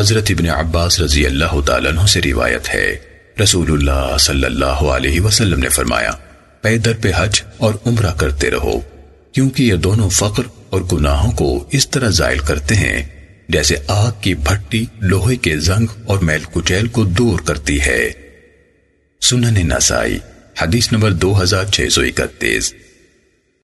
حضرت ابن عباس رضی اللہ تعالیٰ عنہ سے روایت ہے۔ رسول اللہ صلی اللہ علیہ وسلم نے فرمایا، پے در پہ حج اور عمرہ کرتے رہو، کیونکہ یہ دونوں فقر اور گناہوں کو اس طرح زائل کرتے ہیں، جیسے آگ کی بھٹی، لوہے کے زنگ اور میل کچیل کو دور کرتی ہے۔ سنن نسائی، حدیث نمبر دو ہزار چھ سو اکتیس۔